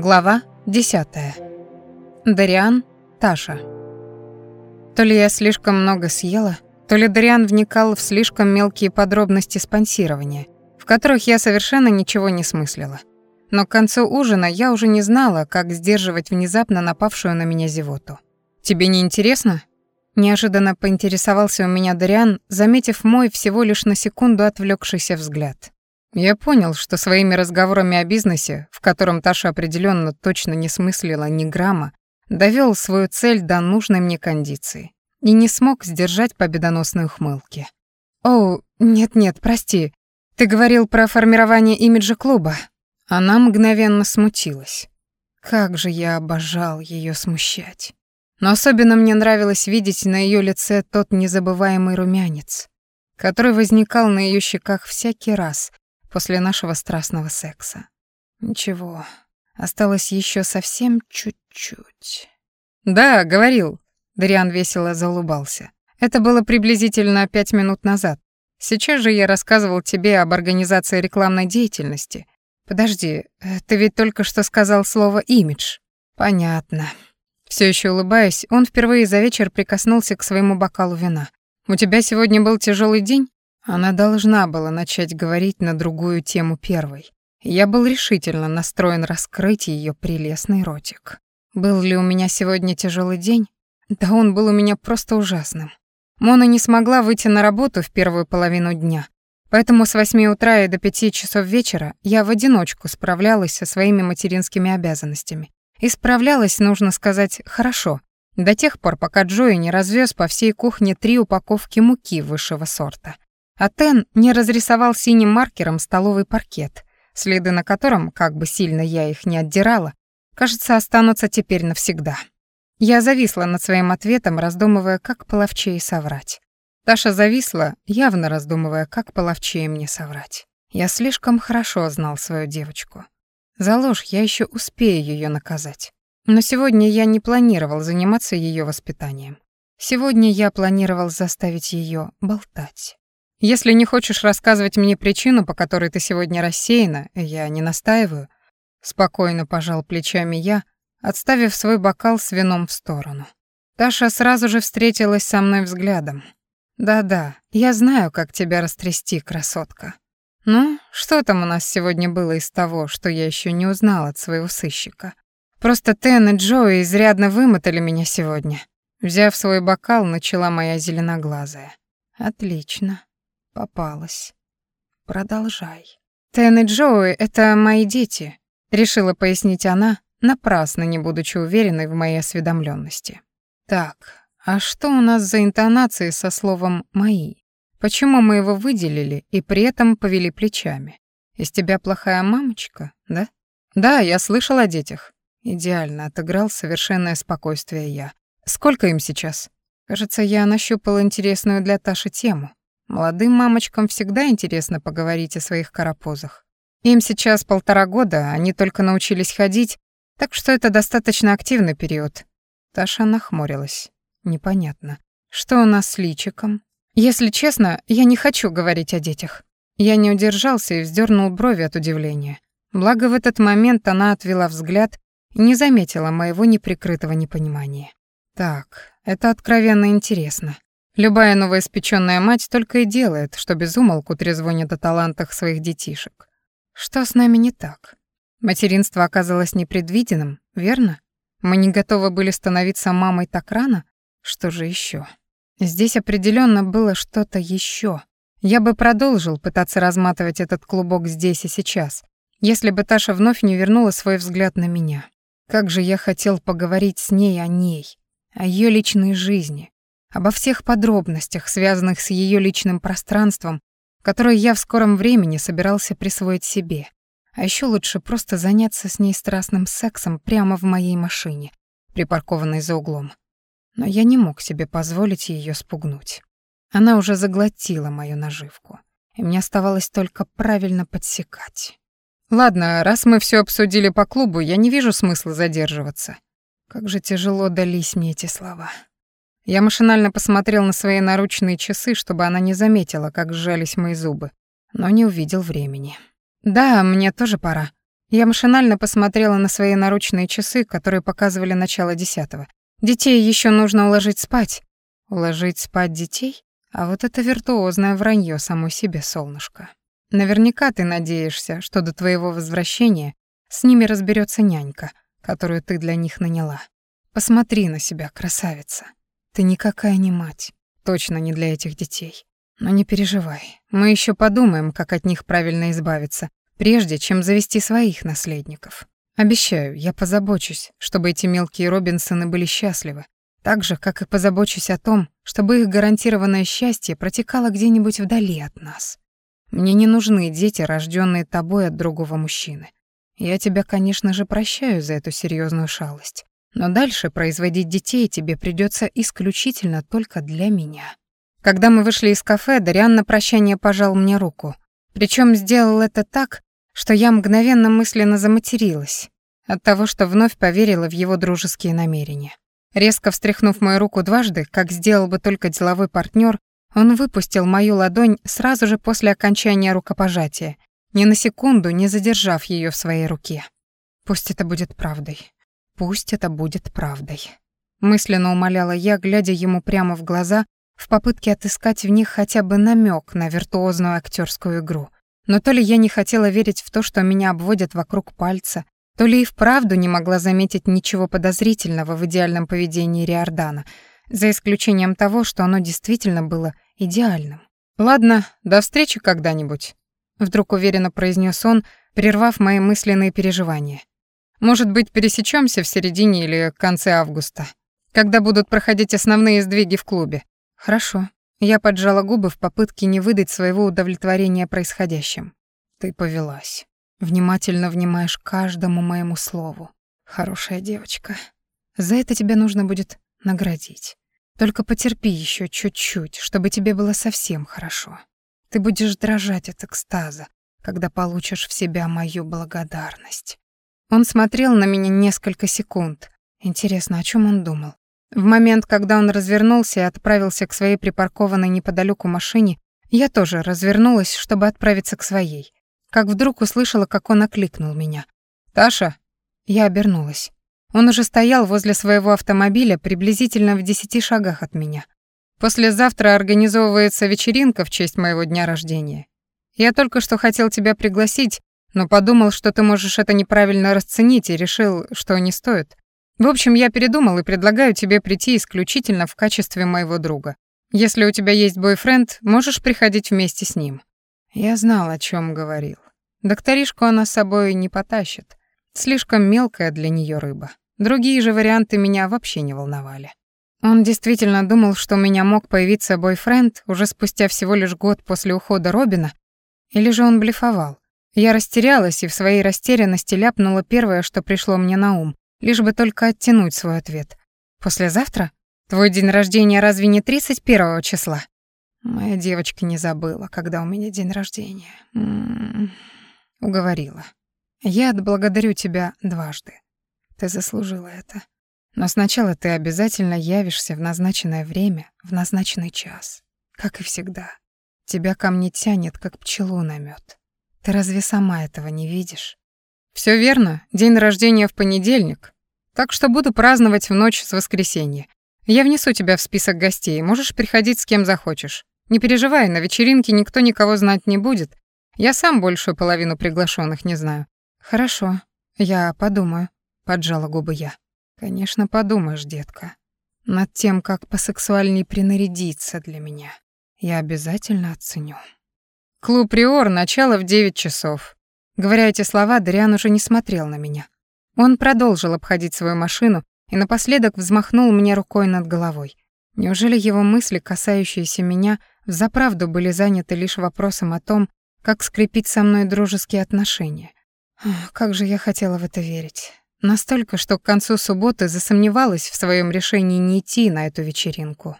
Глава 10. Дариан, Таша. То ли я слишком много съела, то ли Дариан вникал в слишком мелкие подробности спонсирования, в которых я совершенно ничего не смыслила. Но к концу ужина я уже не знала, как сдерживать внезапно напавшую на меня зевоту. «Тебе не интересно?» Неожиданно поинтересовался у меня Дариан, заметив мой всего лишь на секунду отвлекшийся взгляд. Я понял, что своими разговорами о бизнесе, в котором Таша определенно точно не смыслила ни грамма, довел свою цель до нужной мне кондиции и не смог сдержать победоносной ухмылки. «О, нет-нет, прости. Ты говорил про формирование имиджа клуба». Она мгновенно смутилась. Как же я обожал ее смущать. Но особенно мне нравилось видеть на ее лице тот незабываемый румянец, который возникал на ее щеках всякий раз после нашего страстного секса. Ничего, осталось еще совсем чуть-чуть. «Да, говорил», — Дариан весело заулыбался. «Это было приблизительно пять минут назад. Сейчас же я рассказывал тебе об организации рекламной деятельности. Подожди, ты ведь только что сказал слово «имидж». Понятно. Все еще улыбаясь, он впервые за вечер прикоснулся к своему бокалу вина. «У тебя сегодня был тяжелый день?» Она должна была начать говорить на другую тему первой. Я был решительно настроен раскрыть ее прелестный ротик. Был ли у меня сегодня тяжелый день? Да он был у меня просто ужасным. Мона не смогла выйти на работу в первую половину дня, поэтому с восьми утра и до пяти часов вечера я в одиночку справлялась со своими материнскими обязанностями. И справлялась, нужно сказать, хорошо, до тех пор, пока Джои не развез по всей кухне три упаковки муки высшего сорта. А Тен не разрисовал синим маркером столовый паркет, следы на котором, как бы сильно я их не отдирала, кажется, останутся теперь навсегда. Я зависла над своим ответом, раздумывая, как половчее соврать. Таша зависла, явно раздумывая, как половчее мне соврать. Я слишком хорошо знал свою девочку. За ложь я еще успею ее наказать. Но сегодня я не планировал заниматься ее воспитанием. Сегодня я планировал заставить ее болтать. Если не хочешь рассказывать мне причину, по которой ты сегодня рассеяна, я не настаиваю. Спокойно пожал плечами я, отставив свой бокал с вином в сторону. Таша сразу же встретилась со мной взглядом. «Да-да, я знаю, как тебя растрясти, красотка. Ну, что там у нас сегодня было из того, что я еще не узнала от своего сыщика? Просто Тен и Джои изрядно вымотали меня сегодня. Взяв свой бокал, начала моя зеленоглазая. Отлично. Попалась. Продолжай. Тен и Джои — это мои дети, решила пояснить она, напрасно не будучи уверенной в моей осведомленности. Так, а что у нас за интонации со словом «мои»? Почему мы его выделили и при этом повели плечами? Из тебя плохая мамочка, да? Да, я слышал о детях. Идеально отыграл совершенное спокойствие я. Сколько им сейчас? Кажется, я нащупал интересную для Таши тему. Молодым мамочкам всегда интересно поговорить о своих карапозах. Им сейчас полтора года, они только научились ходить, так что это достаточно активный период. Таша нахмурилась. Непонятно. Что у нас с личиком? Если честно, я не хочу говорить о детях. Я не удержался и вздернул брови от удивления. Благо в этот момент она отвела взгляд и не заметила моего неприкрытого непонимания. Так, это откровенно интересно. Любая новоиспечённая мать только и делает, что безумолку трезвонит о талантах своих детишек. Что с нами не так? Материнство оказалось непредвиденным, верно? Мы не готовы были становиться мамой так рано? Что же ещё? Здесь определенно было что-то еще. Я бы продолжил пытаться разматывать этот клубок здесь и сейчас, если бы Таша вновь не вернула свой взгляд на меня. Как же я хотел поговорить с ней о ней, о ее личной жизни, обо всех подробностях, связанных с ее личным пространством, которое я в скором времени собирался присвоить себе. А еще лучше просто заняться с ней страстным сексом прямо в моей машине, припаркованной за углом но я не мог себе позволить ее спугнуть. Она уже заглотила мою наживку, и мне оставалось только правильно подсекать. Ладно, раз мы все обсудили по клубу, я не вижу смысла задерживаться. Как же тяжело дались мне эти слова. Я машинально посмотрел на свои наручные часы, чтобы она не заметила, как сжались мои зубы, но не увидел времени. «Да, мне тоже пора», Я машинально посмотрела на свои наручные часы, которые показывали начало десятого. Детей еще нужно уложить спать. Уложить спать детей? А вот это виртуозное вранье самой себе, солнышко. Наверняка ты надеешься, что до твоего возвращения с ними разберется нянька, которую ты для них наняла. Посмотри на себя, красавица. Ты никакая не мать, точно не для этих детей. Но не переживай, мы еще подумаем, как от них правильно избавиться, прежде чем завести своих наследников. Обещаю, я позабочусь, чтобы эти мелкие Робинсоны были счастливы, так же, как и позабочусь о том, чтобы их гарантированное счастье протекало где-нибудь вдали от нас. Мне не нужны дети, рожденные тобой от другого мужчины. Я тебя, конечно же, прощаю за эту серьезную шалость, но дальше производить детей тебе придется исключительно только для меня. Когда мы вышли из кафе, Дариан на прощание пожал мне руку. Причем сделал это так, что я мгновенно мысленно заматерилась от того, что вновь поверила в его дружеские намерения. Резко встряхнув мою руку дважды, как сделал бы только деловой партнер, он выпустил мою ладонь сразу же после окончания рукопожатия, ни на секунду не задержав ее в своей руке. Пусть это будет правдой. Пусть это будет правдой. Мысленно умоляла я, глядя ему прямо в глаза в попытке отыскать в них хотя бы намек на виртуозную актерскую игру. Но то ли я не хотела верить в то, что меня обводят вокруг пальца, то ли и вправду не могла заметить ничего подозрительного в идеальном поведении Риордана, за исключением того, что оно действительно было идеальным. «Ладно, до встречи когда-нибудь», — вдруг уверенно произнес он, прервав мои мысленные переживания. «Может быть, пересечемся в середине или конце августа, когда будут проходить основные сдвиги в клубе. «Хорошо». Я поджала губы в попытке не выдать своего удовлетворения происходящим. «Ты повелась. Внимательно внимаешь каждому моему слову. Хорошая девочка. За это тебя нужно будет наградить. Только потерпи еще чуть-чуть, чтобы тебе было совсем хорошо. Ты будешь дрожать от экстаза, когда получишь в себя мою благодарность». Он смотрел на меня несколько секунд. Интересно, о чем он думал? В момент, когда он развернулся и отправился к своей припаркованной неподалеку машине, я тоже развернулась, чтобы отправиться к своей. Как вдруг услышала, как он окликнул меня. «Таша!» Я обернулась. Он уже стоял возле своего автомобиля приблизительно в десяти шагах от меня. «Послезавтра организовывается вечеринка в честь моего дня рождения. Я только что хотел тебя пригласить, но подумал, что ты можешь это неправильно расценить и решил, что не стоит. В общем, я передумал и предлагаю тебе прийти исключительно в качестве моего друга. Если у тебя есть бойфренд, можешь приходить вместе с ним». Я знал, о чем говорил. Докторишку она с собой не потащит. Слишком мелкая для нее рыба. Другие же варианты меня вообще не волновали. Он действительно думал, что у меня мог появиться бойфренд уже спустя всего лишь год после ухода Робина, или же он блефовал. Я растерялась и в своей растерянности ляпнула первое, что пришло мне на ум, лишь бы только оттянуть свой ответ. «Послезавтра? Твой день рождения разве не 31 числа?» Моя девочка не забыла, когда у меня день рождения. М -м -м. Уговорила. Я отблагодарю тебя дважды. Ты заслужила это. Но сначала ты обязательно явишься в назначенное время, в назначенный час. Как и всегда. Тебя ко мне тянет, как пчелу на мед. Ты разве сама этого не видишь? Все верно, день рождения в понедельник, так что буду праздновать в ночь с воскресенья. Я внесу тебя в список гостей, можешь приходить с кем захочешь. Не переживай, на вечеринке никто никого знать не будет. Я сам большую половину приглашенных не знаю. Хорошо, я подумаю, поджала губы я. Конечно, подумаешь, детка. Над тем, как посексуальней принарядиться для меня. Я обязательно оценю. Клуб Риор, начало в девять часов. Говоря эти слова, Дариан уже не смотрел на меня. Он продолжил обходить свою машину и напоследок взмахнул мне рукой над головой. Неужели его мысли, касающиеся меня, взаправду были заняты лишь вопросом о том, как скрепить со мной дружеские отношения? как же я хотела в это верить. Настолько, что к концу субботы засомневалась в своем решении не идти на эту вечеринку.